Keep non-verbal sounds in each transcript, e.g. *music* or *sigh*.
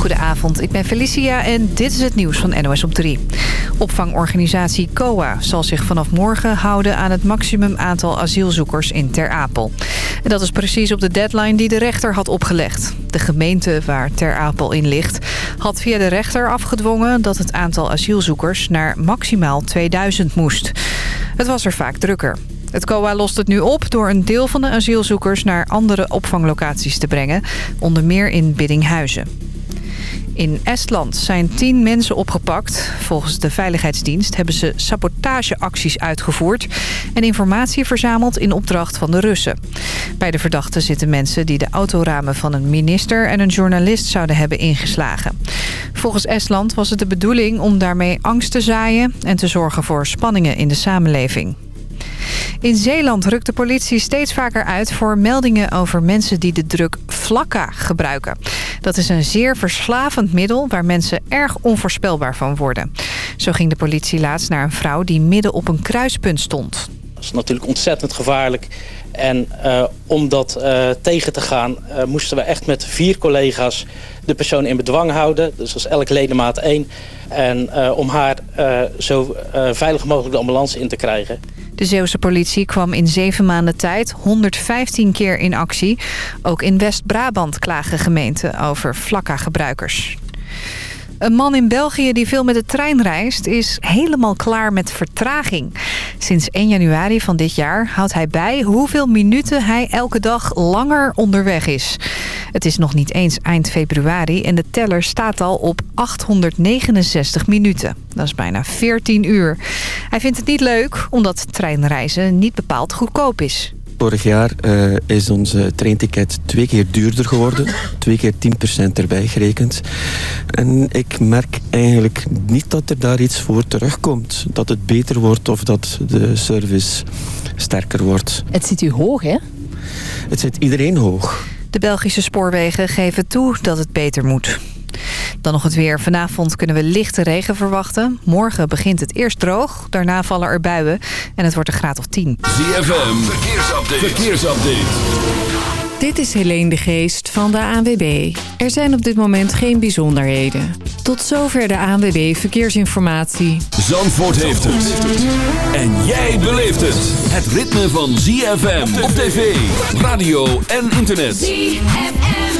Goedenavond, ik ben Felicia en dit is het nieuws van NOS op 3. Opvangorganisatie COA zal zich vanaf morgen houden aan het maximum aantal asielzoekers in Ter Apel. En dat is precies op de deadline die de rechter had opgelegd. De gemeente waar Ter Apel in ligt had via de rechter afgedwongen dat het aantal asielzoekers naar maximaal 2000 moest. Het was er vaak drukker. Het COA lost het nu op door een deel van de asielzoekers naar andere opvanglocaties te brengen. Onder meer in Biddinghuizen. In Estland zijn tien mensen opgepakt. Volgens de Veiligheidsdienst hebben ze sabotageacties uitgevoerd... en informatie verzameld in opdracht van de Russen. Bij de verdachten zitten mensen die de autoramen van een minister... en een journalist zouden hebben ingeslagen. Volgens Estland was het de bedoeling om daarmee angst te zaaien... en te zorgen voor spanningen in de samenleving. In Zeeland rukt de politie steeds vaker uit voor meldingen over mensen die de druk flakka gebruiken. Dat is een zeer verslavend middel waar mensen erg onvoorspelbaar van worden. Zo ging de politie laatst naar een vrouw die midden op een kruispunt stond. Dat is natuurlijk ontzettend gevaarlijk. En uh, om dat uh, tegen te gaan uh, moesten we echt met vier collega's de persoon in bedwang houden. Dus is elk ledemaat één. En om haar zo veilig mogelijk de ambulance in te krijgen. De Zeeuwse politie kwam in zeven maanden tijd 115 keer in actie. Ook in West-Brabant klagen gemeenten over flakka-gebruikers. Een man in België die veel met de trein reist is helemaal klaar met vertraging. Sinds 1 januari van dit jaar houdt hij bij hoeveel minuten hij elke dag langer onderweg is. Het is nog niet eens eind februari en de teller staat al op 869 minuten. Dat is bijna 14 uur. Hij vindt het niet leuk omdat treinreizen niet bepaald goedkoop is. Vorig jaar uh, is onze treinticket twee keer duurder geworden. Twee keer 10% erbij gerekend. En ik merk eigenlijk niet dat er daar iets voor terugkomt. Dat het beter wordt of dat de service sterker wordt. Het zit u hoog, hè? Het zit iedereen hoog. De Belgische spoorwegen geven toe dat het beter moet. Dan nog het weer. Vanavond kunnen we lichte regen verwachten. Morgen begint het eerst droog. Daarna vallen er buien. En het wordt een graad of 10. ZFM. Verkeersupdate. Verkeersupdate. Dit is Helene de Geest van de ANWB. Er zijn op dit moment geen bijzonderheden. Tot zover de ANWB Verkeersinformatie. Zandvoort heeft het. En jij beleeft het. Het ritme van ZFM op tv, radio en internet. ZFM.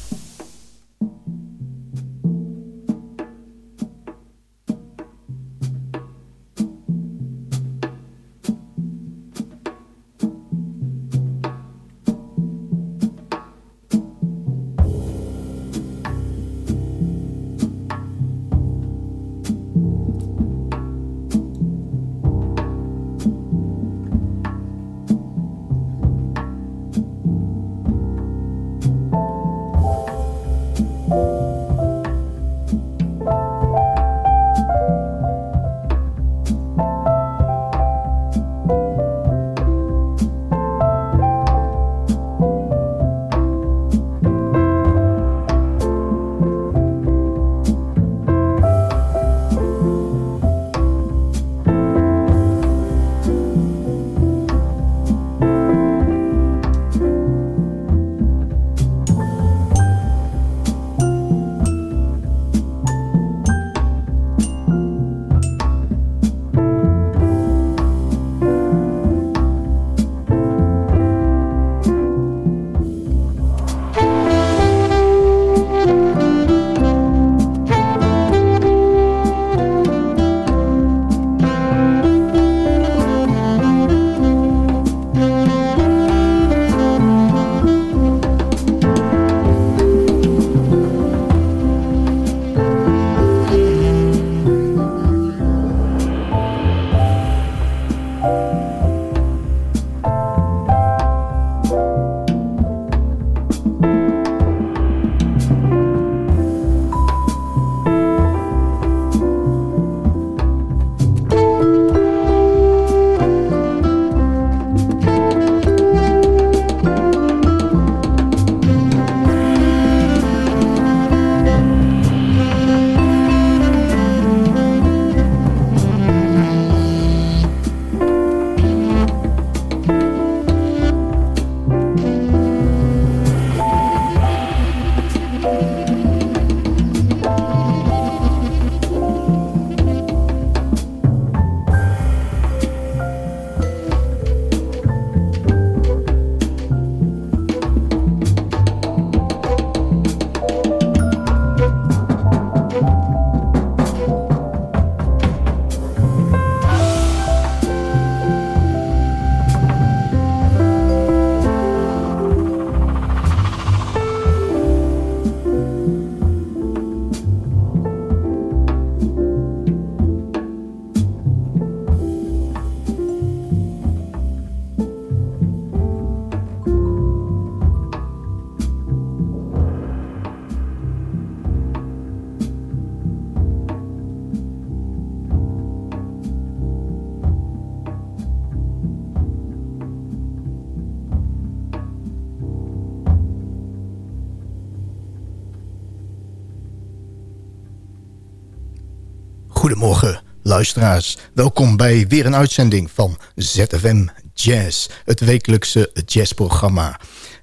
Goedemorgen luisteraars. Welkom bij weer een uitzending van ZFM Jazz. Het wekelijkse jazzprogramma.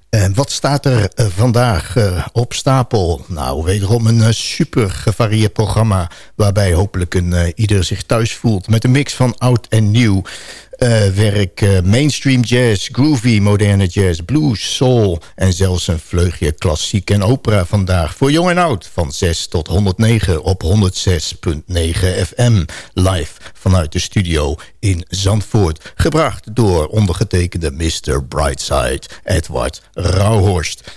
En wat staat er uh, vandaag uh, op stapel? Nou, wederom een super gevarieerd programma... waarbij hopelijk een, ieder zich thuis voelt... met een mix van oud en nieuw uh, werk uh, mainstream jazz, groovy, moderne jazz, blues, soul... en zelfs een vleugje klassiek en opera vandaag. Voor jong en oud, van 6 tot 109 op 106.9 FM. Live vanuit de studio in Zandvoort. Gebracht door ondergetekende Mr. Brightside, Edward Rauhorst.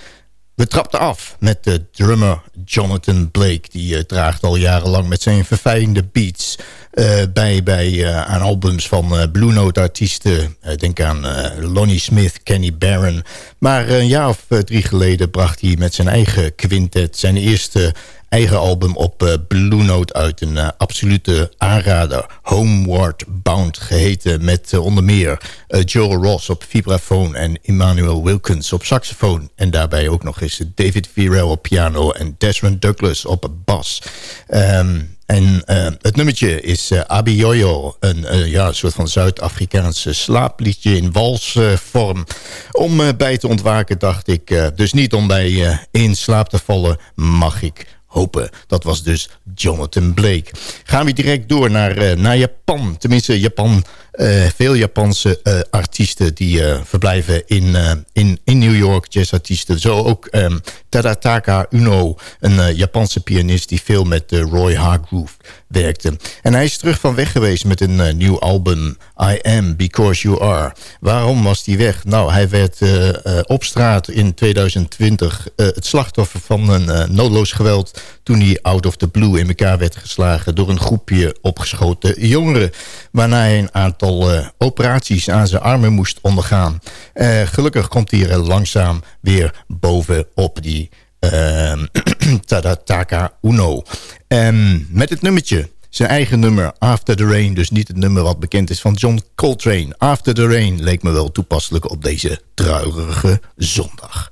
We trapten af met de drummer Jonathan Blake. Die uh, draagt al jarenlang met zijn verfijnde beats... Uh, bij, bij uh, aan albums van uh, Blue Note artiesten. denk aan Lonnie Smith, Kenny Barron. Maar een jaar of drie geleden bracht hij met zijn eigen quintet... zijn eerste eigen album op uh, Blue Note uit. Een uh, absolute aanrader. Homeward Bound geheten met uh, onder meer Joel Ross op vibrafoon... en Emmanuel Wilkins op saxofoon. En daarbij ook nog eens David Virel op piano... en Desmond Douglas op bas. Um, en uh, het nummertje is uh, Abiyoyo, een uh, ja, soort van Zuid-Afrikaanse slaapliedje in walsvorm. om bij te ontwaken dacht ik, dus niet om bij in slaap te vallen, mag ik hopen. Dat was dus Jonathan Blake. Gaan we direct door naar, naar Japan. Tenminste, Japan uh, veel Japanse uh, artiesten die uh, verblijven in, in, in New York, jazzartiesten. Zo ook um, Tadataka Uno, een Japanse pianist die veel met Roy Hargrove En hij is terug van weg geweest met een nieuw album, I Am Because You Are. Waarom was hij weg? Nou, hij werd op straat in 2020 het slachtoffer van een noodloos geweld... toen hij out of the blue in elkaar werd geslagen door een groepje opgeschoten jongeren. Waarna hij een aantal operaties aan zijn armen moest ondergaan. Gelukkig komt hij er langzaam weer bovenop die *clears throat* Tadataka Uno. Um, met het nummertje, zijn eigen nummer After the Rain. Dus niet het nummer wat bekend is van John Coltrane. After the Rain leek me wel toepasselijk op deze druilerige zondag.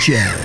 Jazz.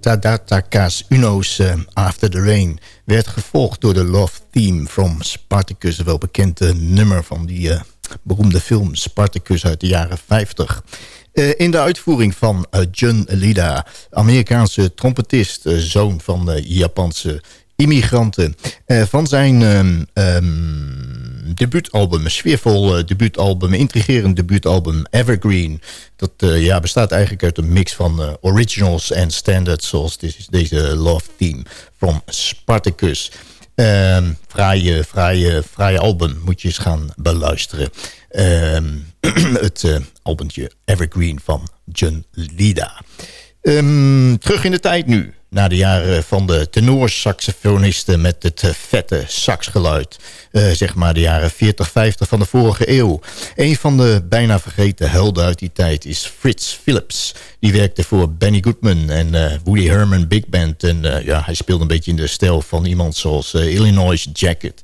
Tadataka's Uno's uh, After the Rain... werd gevolgd door de Love Theme from Spartacus... wel bekende nummer van die uh, beroemde film Spartacus uit de jaren 50. Uh, in de uitvoering van John Lida, Amerikaanse trompetist... zoon van Japanse immigranten. van zijn um, debuutalbum, een sfeervol uh, debuutalbum, intrigerend debuutalbum Evergreen. Dat uh, ja, bestaat eigenlijk uit een mix van uh, originals en standards, zoals deze, Love Theme from Spartacus. Um, fraaie, fraaie, album, moet je eens gaan beluisteren. Um, *clears throat* het uh, Evergreen van John Lida. Um, terug in de tijd nu Na de jaren van de tenorsaxofonisten met het vette saxgeluid. zeg maar de jaren 40, 50 van de vorige eeuw. Een van de bijna vergeten helden uit die tijd is Fritz Philips. Die werkte voor Benny Goodman en Woody Herman Big Band. En ja, hij speelde een beetje in de stijl van iemand zoals Illinois Jacket.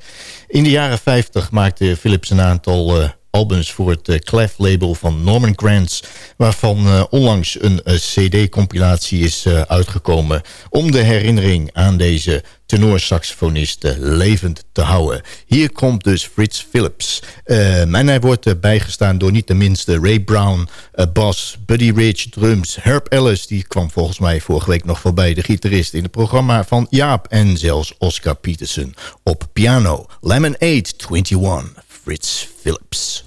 In de jaren 50 maakte Philips een aantal uh, albums voor het uh, Clef-label van Norman Granz... waarvan uh, onlangs een cd-compilatie is uitgekomen... om de herinnering aan deze tenorsaxofonist levend te houden. Hier komt dus Fritz Phillips. en hij wordt bijgestaan door niet de minste Ray Brown, bas, Buddy Rich, drums... Herb Ellis, die kwam volgens mij vorige week nog voorbij... de gitarist in het programma van Jaap en zelfs Oscar Peterson op piano. Lemon 821, Fritz Phillips.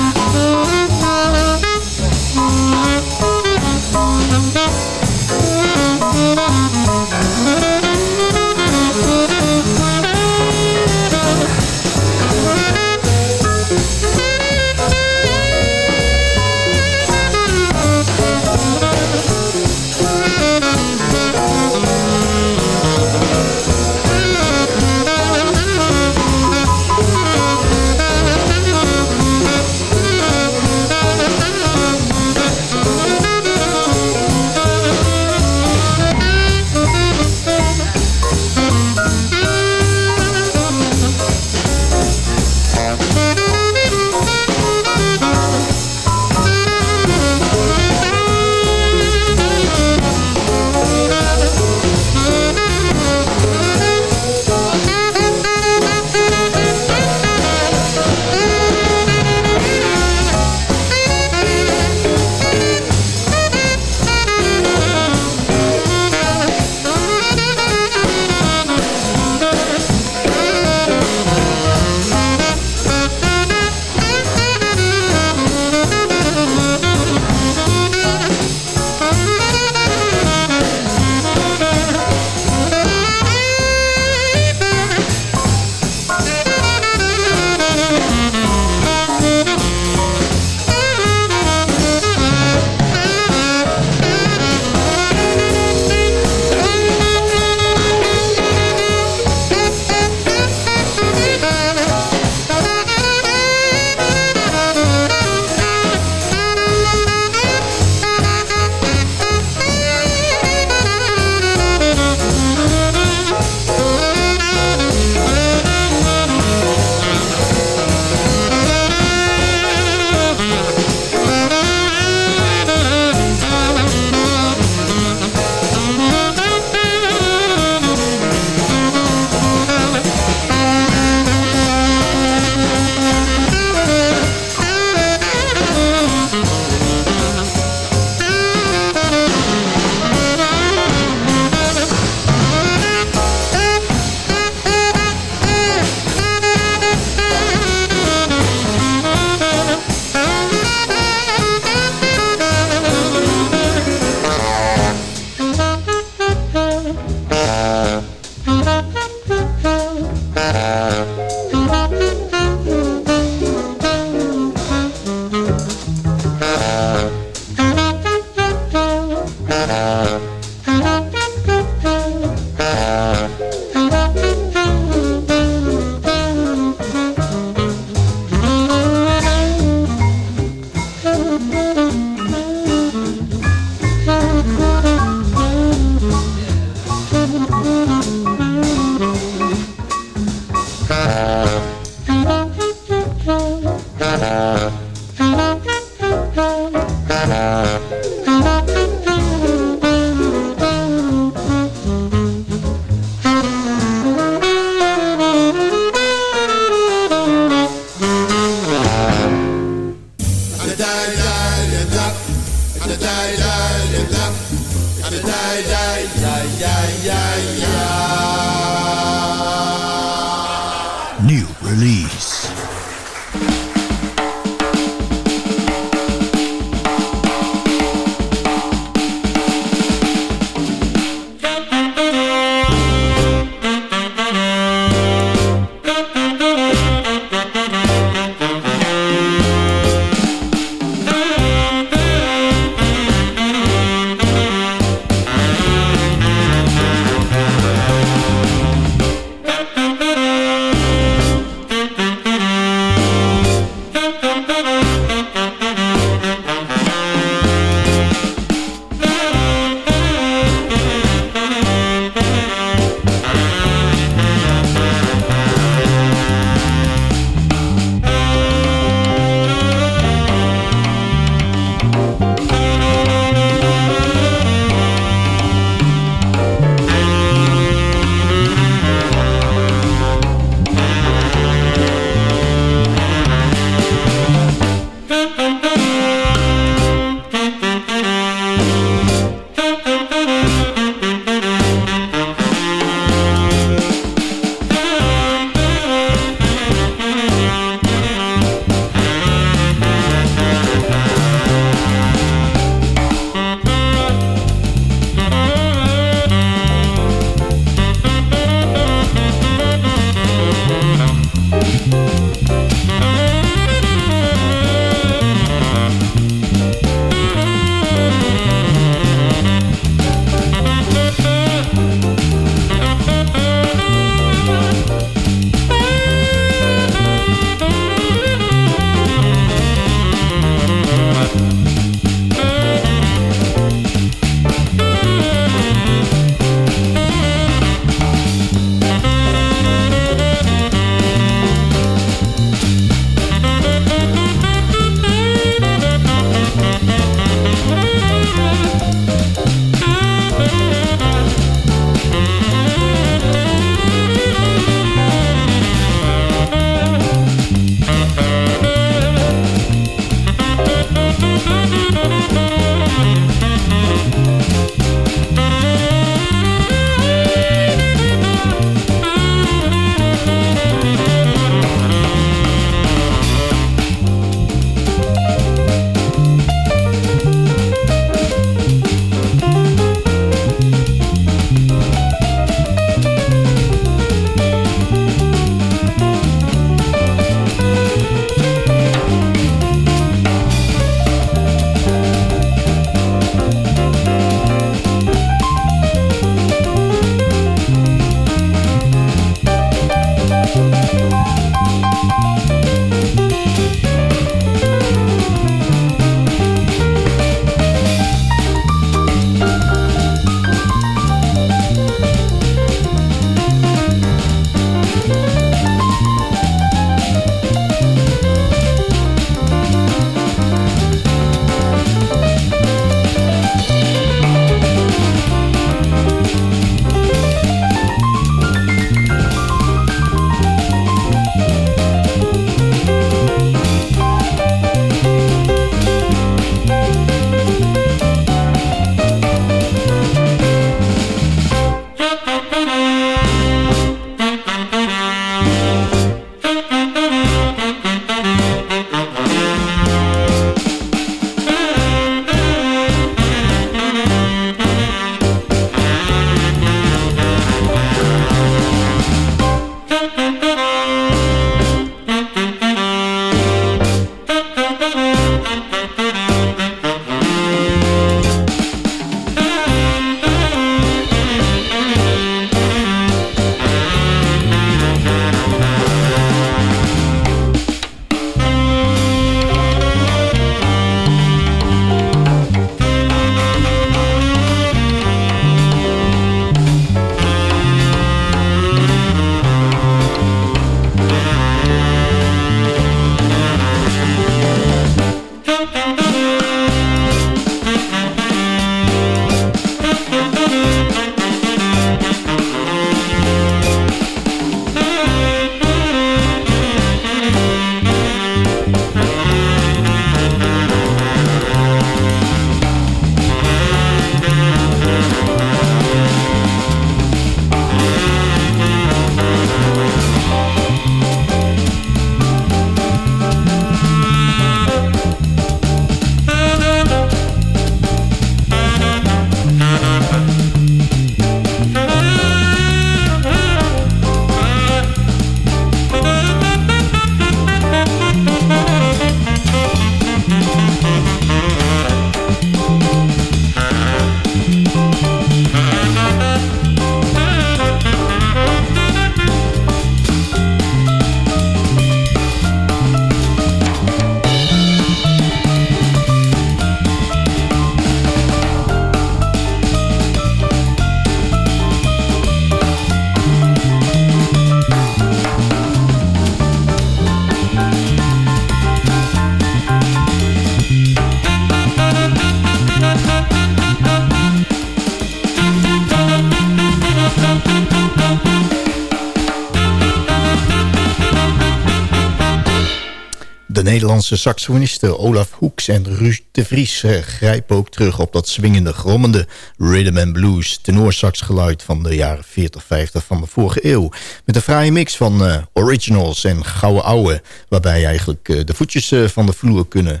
Nederlandse saxofonisten Olaf Hoeks en Ruud de Vries eh, grijpen ook terug op dat swingende, grommende rhythm and blues tenorsaxgeluid van de jaren 40, 50 van de vorige eeuw. Met een fraaie mix van uh, originals en gouden ouwe, waarbij eigenlijk uh, de voetjes van de vloer kunnen.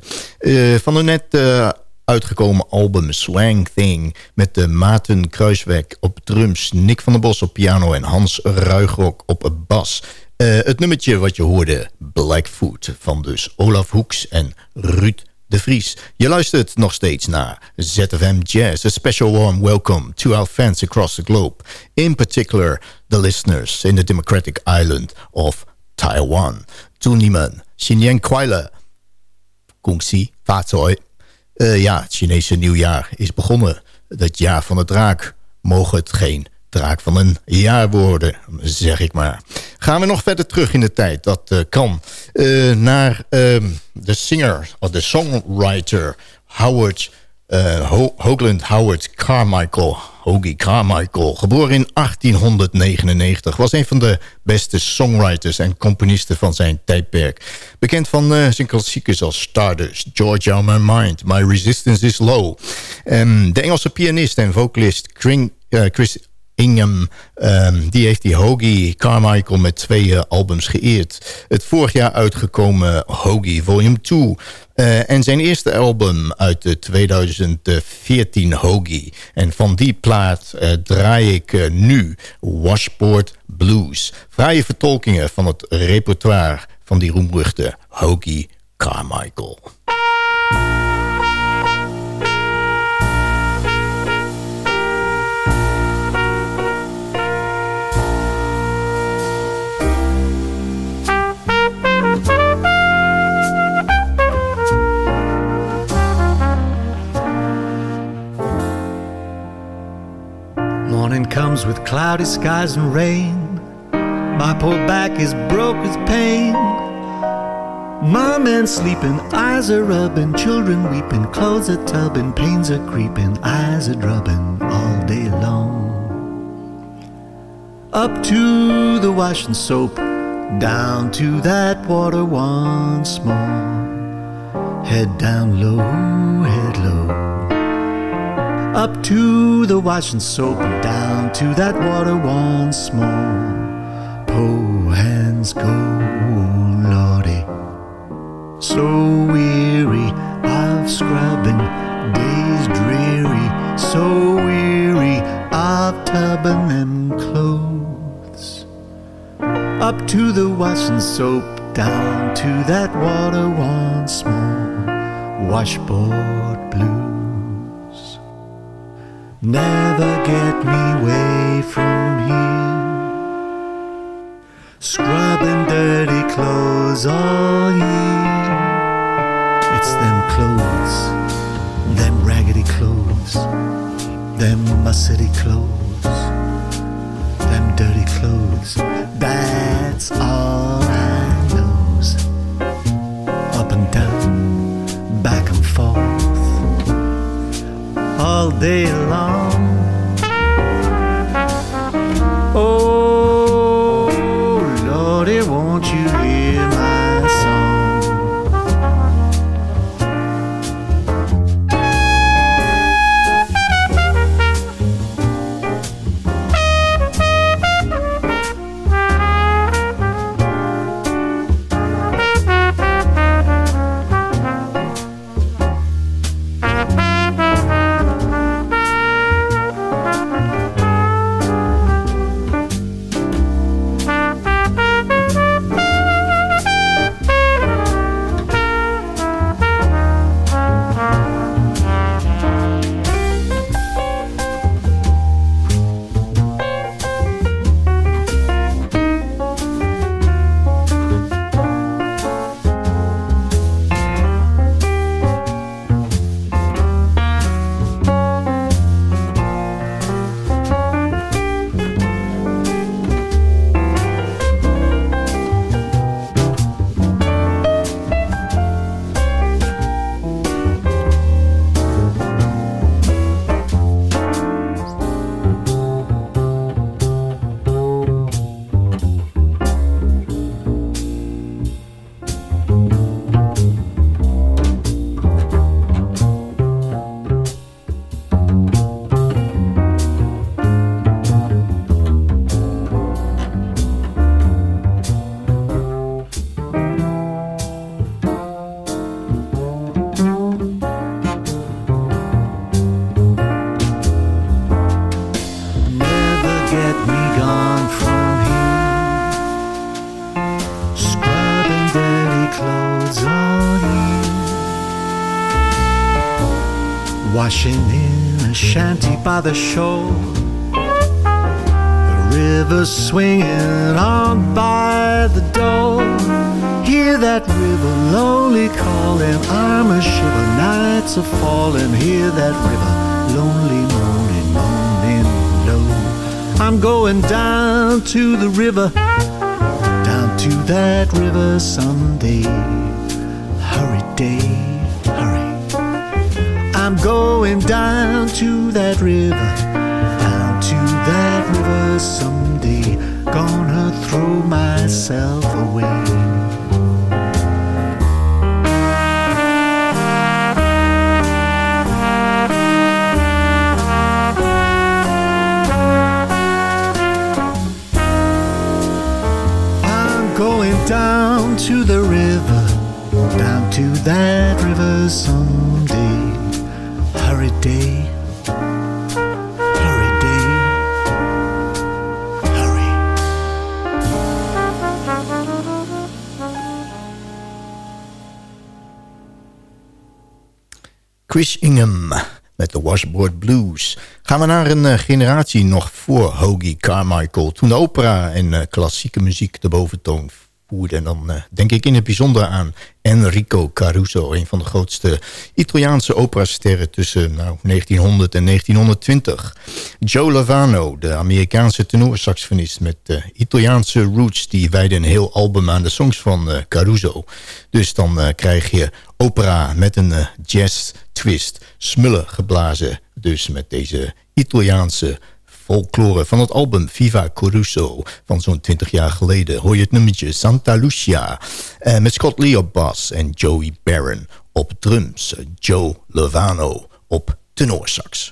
van de net uitgekomen album Swang Thing... met de Maarten Kruisweg op drums, Nick van der Bos op piano... en Hans Ruigrok op bas. Eh, het nummertje wat je hoorde, Blackfoot, van dus Olaf Hoeks en Ruud de Vries. Je luistert nog steeds naar ZFM Jazz. A special warm welcome to our fans across the globe. In particular, the listeners in the democratic island of Taiwan. Toen niemand, Xinjiang Kuala, Kongxi, Fatoi. Eh, ja, het Chinese nieuwjaar is begonnen. Het jaar van de draak. Mogen het geen draak van een jaar worden, zeg ik maar. Gaan we nog verder terug in de tijd. Dat uh, kan. Uh, naar ehm, de singer, of de songwriter Howard uh, Hoagland Howard Carmichael, Hoagie Carmichael, geboren in 1899, was een van de beste songwriters en componisten van zijn tijdperk. Bekend van uh, zijn klassiekers als Stardust, Georgia My Mind, My Resistance is Low. Um, de Engelse pianist en vocalist Kring, Chris Ingham, um, die heeft die Hoagie Carmichael met twee albums geëerd. Het vorig jaar uitgekomen Hoagie Volume 2. Uh, en zijn eerste album uit de 2014 Hoagie. En van die plaat uh, draai ik uh, nu Washboard Blues. Vrije vertolkingen van het repertoire van die roemruchte Hoagie Carmichael. Comes with cloudy skies and rain. My poor back is broke with pain. My man sleeping, eyes are rubbing, children weeping, clothes are tubbing, pains are creeping, eyes are drubbing all day long. Up to the wash and soap, down to that water once more. Head down low, head low. Up to the wash and soap and down to that water once more. Po hands go, Lordy. So weary of scrubbing, days dreary. So weary of tubbing them clothes. Up to the wash and soap, down to that water once more. Washboard. Never get me away from here. Scrubbing dirty clothes all year. It's them clothes, them raggedy clothes, them mussety clothes, them dirty clothes. That's all day long. By the shore. The river swinging on by the door. Hear that river lonely calling, I'm a shiver, nights are falling. Hear that river lonely moaning, moaning low. I'm going down to the river, down to that river someday. Hurry, day. I'm going down to that river, down to that river someday. Gonna throw myself away. I'm going down to the river, down to that river someday. Day. Chris Ingham met de Washboard Blues. Gaan we naar een eh, generatie nog voor Hoagie Carmichael... toen opera en eh, klassieke muziek de boventoon En dan eh, denk ik in het bijzonder aan Enrico Caruso... een van de grootste Italiaanse operasterren tussen nou, 1900 en 1920. Joe Lovano, de Amerikaanse tenorsaxofonist... met Italiaanse roots, die wijde een heel album aan de songs van Caruso. Dus dan krijg je opera met een jazz twist. Smullen geblazen dus met deze Italiaanse folklore van het album Viva Caruso van zo'n 20 jaar geleden. Hoor je het nummertje Santa Lucia eh, met Scott Lee op bas en Joey Barron op drums. Joe Lovano op tenorsax.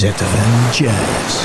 ZFM Jazz.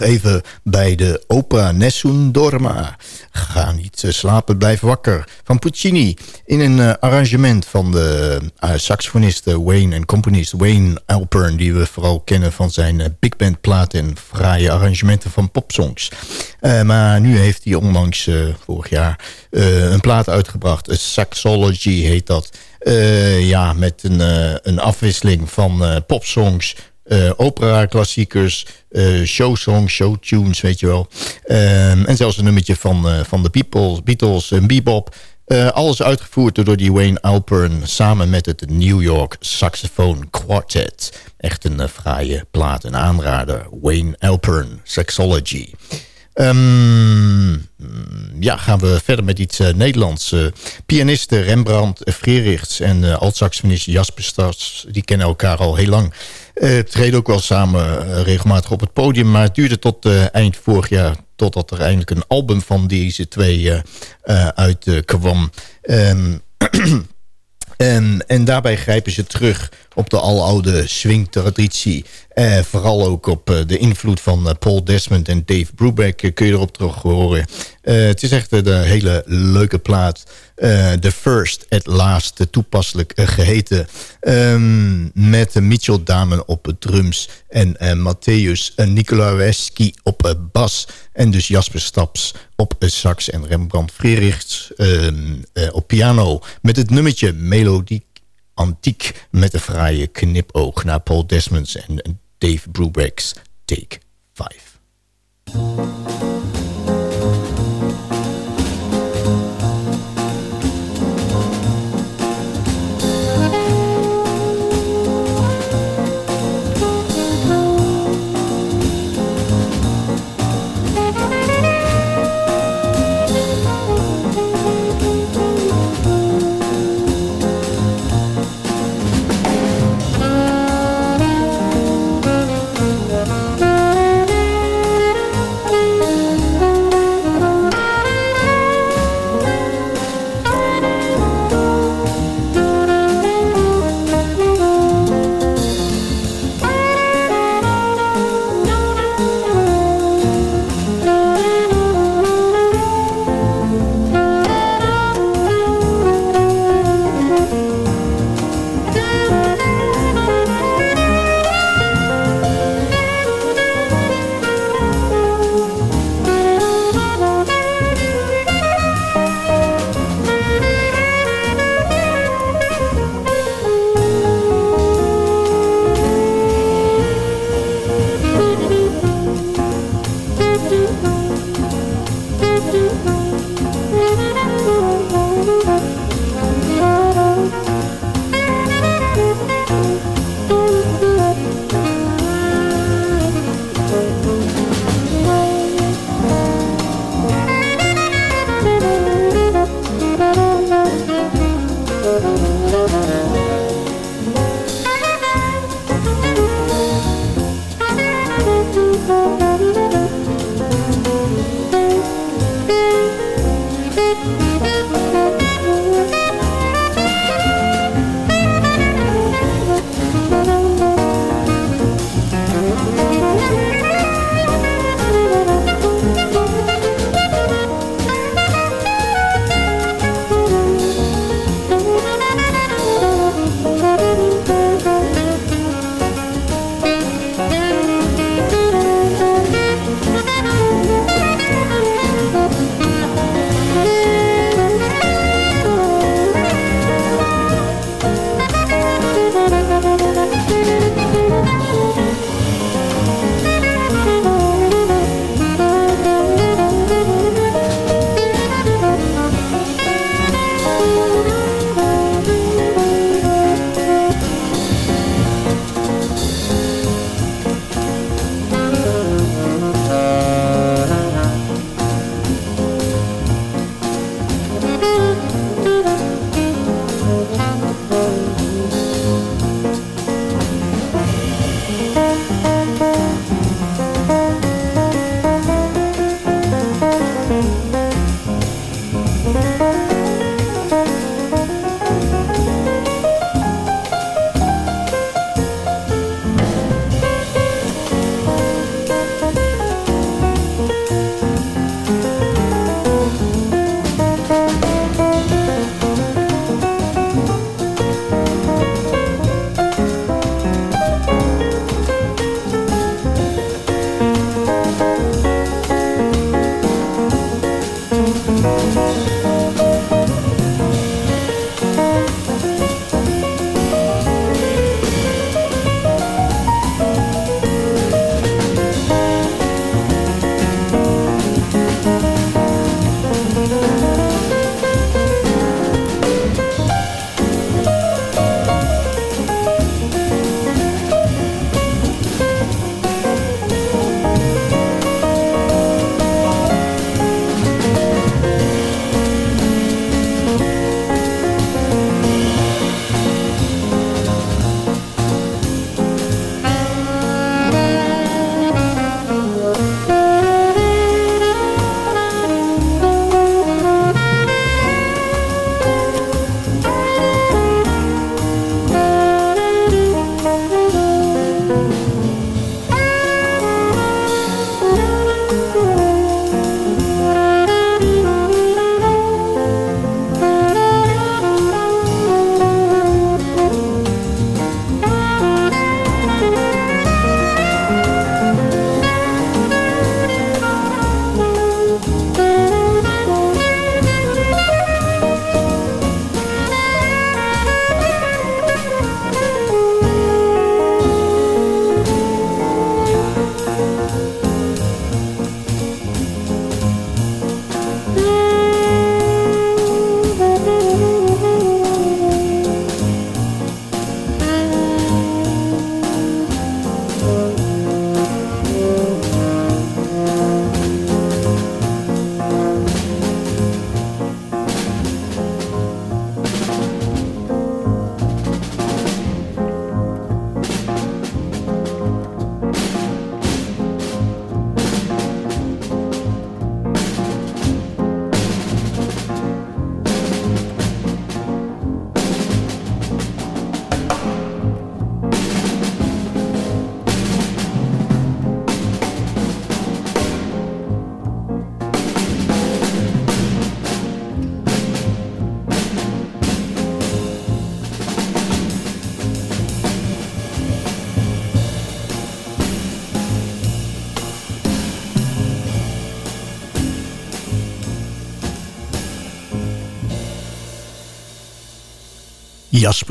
Even bij de opera Nessun Dorma. Ga niet eh, slapen, blijf wakker. Van Puccini in een uh, arrangement van de uh, Wayne en componist Wayne Alpern... die we vooral kennen van zijn big band plaat en fraaie arrangementen van popsongs. maar nu heeft hij onlangs vorig jaar een plaat uitgebracht. Saxology heet dat. ja, met een, een afwisseling van popsongs uh, opera-klassiekers, uh, showsongs, showtunes, weet je wel. Um, en zelfs een nummertje van, uh, van de Beatles, Beatles en bebop. alles uitgevoerd door die Wayne Alpern samen met het New York Saxophone Quartet. Echt een fraaie plaat, een aanrader. Wayne Alpern, Sexology. Um, ja, gaan we verder met iets uh, Nederlands. Pianisten Rembrandt Freerichts en uh, alt-saxofonist Jasper Stas... die kennen elkaar al heel lang. Treden ook wel samen regelmatig op het podium... maar het duurde tot eind vorig jaar... totdat er eindelijk een album van deze twee uitkwam. Um, *clears throat* En, en daarbij grijpen ze terug op de aloude swing-traditie. Eh, vooral ook op eh, de invloed van uh, Paul Desmond en Dave Brubeck eh, kun je erop terug horen. Eh, het is echt een hele leuke plaat. The First at Last, toepasselijk geheten. Um, met Mitchell Damen op drums en Matthäus Nicolaeski op bas. En dus Jasper Staps op sax en Rembrandt Frerichs ehm, op piano. Met het nummertje Melodie Antiek met een fraaie knipoog naar Paul Desmonds en Dave Brubeck's Take 5.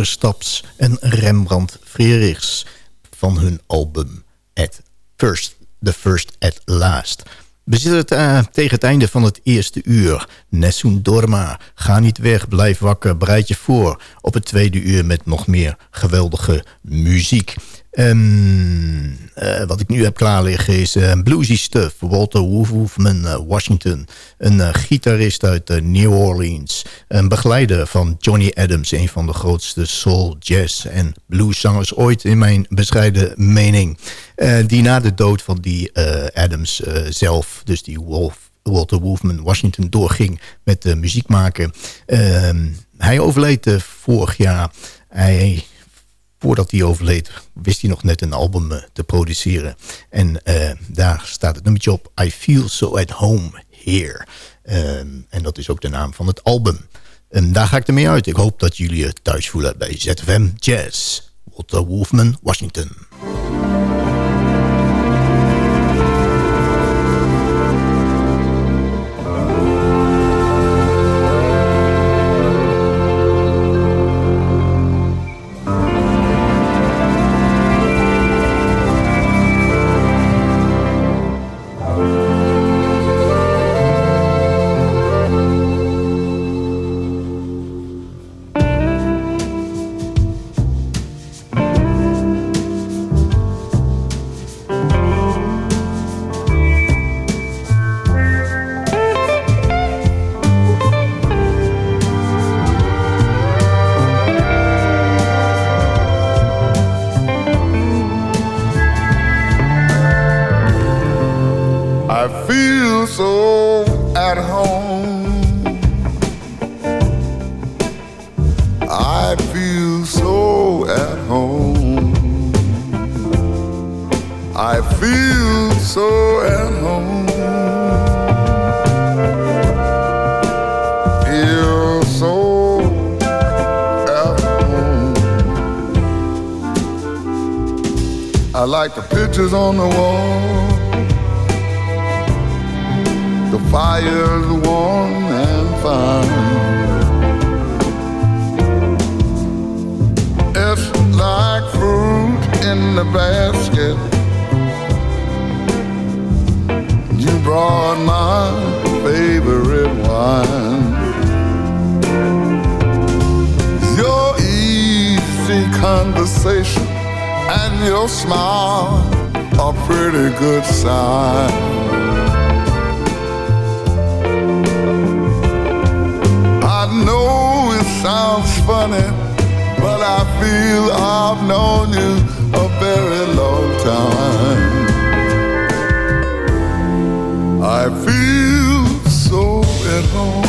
Staps en Rembrandt Frerichs van hun album At First, The First At Last. We zitten uh, tegen het einde van het eerste uur. Nessun Dorma, ga niet weg, blijf wakker, bereid je voor... op het tweede uur met nog meer geweldige muziek. Um, uh, wat ik nu heb klaar liggen is uh, bluesy stuff. Walter Wolfman uh, Washington. Een gitarist uit New Orleans. Een begeleider van Johnny Adams. Een van de grootste soul, jazz en blueszangers ooit in mijn bescheiden mening. die na de dood van die Adams zelf, dus die Walter Wolfman Washington, doorging met muziek maken. Ehm, hij overleed vorig jaar. Hij voordat hij overleed, wist hij nog net een album eh, te produceren. En uh, daar staat het nummertje op, I Feel So At Home Here. Um, en dat is ook de naam van het album. En daar ga ik ermee uit. Ik hoop dat jullie je thuis voelen bij ZFM Jazz. Walter Wolfman, Washington. like the pictures on the wall. The fire's warm and fine. It's like fruit in the basket. You brought my favorite wine. Your easy conversation and your smile a pretty good sign. I know it sounds funny, but I feel I've known you a very long time. I feel so at home